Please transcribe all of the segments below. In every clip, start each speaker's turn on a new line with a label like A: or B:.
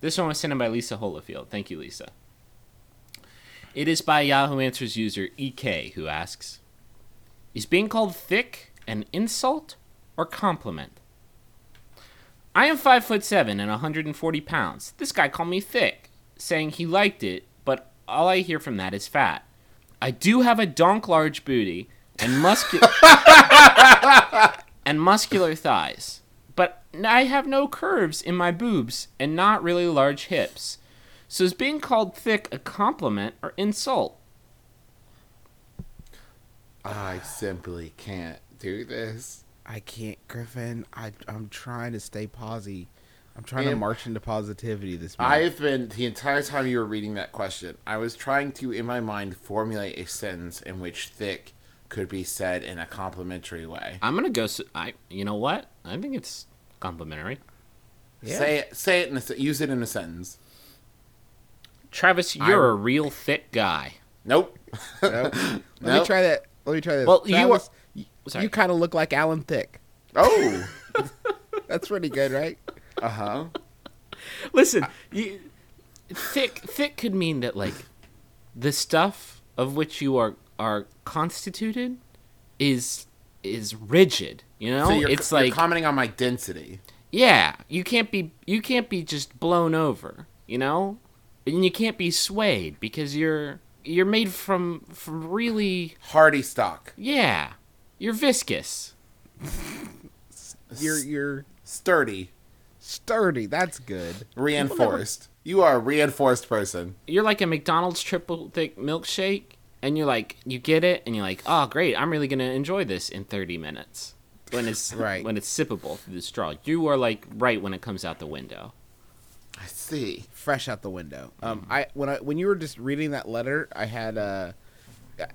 A: This one was sent in by Lisa Holofield. Thank you, Lisa. It is by Yahoo Answers user EK who asks Is being called thick an insult or compliment? I am 5 foot 7 and 140 pounds. This guy called me thick, saying he liked it, but all I hear from that is fat. I do have a donk large booty and muscular and muscular thighs, but I have no curves in my boobs and not really large hips. So is being called thick a compliment or insult?
B: I simply can't do this.
C: I can't, Griffin. I I'm trying to stay posy. I'm trying to march into positivity this month.
B: I've been the entire time you were reading that question. I was trying to, in my mind, formulate a sentence in which "thick" could be said in a complimentary way.
A: I'm gonna go. s I you know what? I think it's complimentary.
C: Yeah.
B: Say it. Say it in a. Use it in a sentence.
A: Travis, you're a real thick guy.
B: Nope.
C: Nope. Let me try that. Let me try this.
A: Well, you
C: Travis,
A: are-
C: you, kind of look like Alan Thicke.
B: Oh.
C: That's pretty good, right?
B: Uh huh.
A: Listen, you, thick thick could mean that like the stuff of which you are are constituted is is rigid. You know,
B: So you're,
A: it's
B: you're
A: like
B: commenting on my density.
A: yeah, you can't be you can't be just blown over. You know, and you can't be swayed because you're you're made from from really
B: Hardy stock.
A: yeah, you're viscous.
C: You're you're
B: Sturdy.
C: sturdy. That's good.
B: Reinforced. You are a reinforced person.
A: you're like a McDonald's triple thick milkshake, and you're like, you get it, and you're like, oh great, I'm really gonna enjoy this in 30 minutes when it's
C: Right.
A: when it's sippable through the straw. You are like right when it comes out the window.
B: I see.
C: Fresh out the window. Um, I when I when you were just reading that letter, I had uh,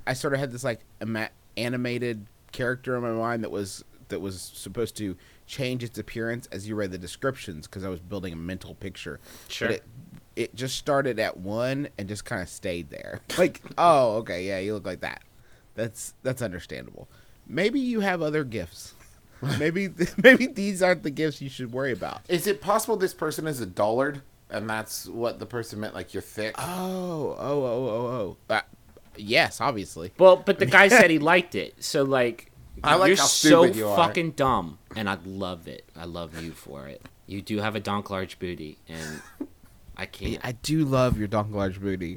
C: I sort of had this like ima- animated character in my mind that was that was supposed to change its appearance as you read the descriptions because I was building a mental picture.
A: Sure.
C: But it, it just started at one and just kind of stayed there. Like, oh, okay, yeah, you look like that. That's that's understandable. Maybe you have other gifts. maybe maybe these aren't the gifts you should worry about.
B: Is it possible this person is a dullard, and that's what the person meant? Like you're thick.
C: Oh, oh, oh, oh, oh. Uh, yes, obviously.
A: Well, but the guy said he liked it, so like,
B: I like
A: you're
B: how
A: so
B: stupid you are.
A: fucking dumb, and I love it. I love you for it. You do have a donk large booty, and I can't.
C: I do love your donk large booty.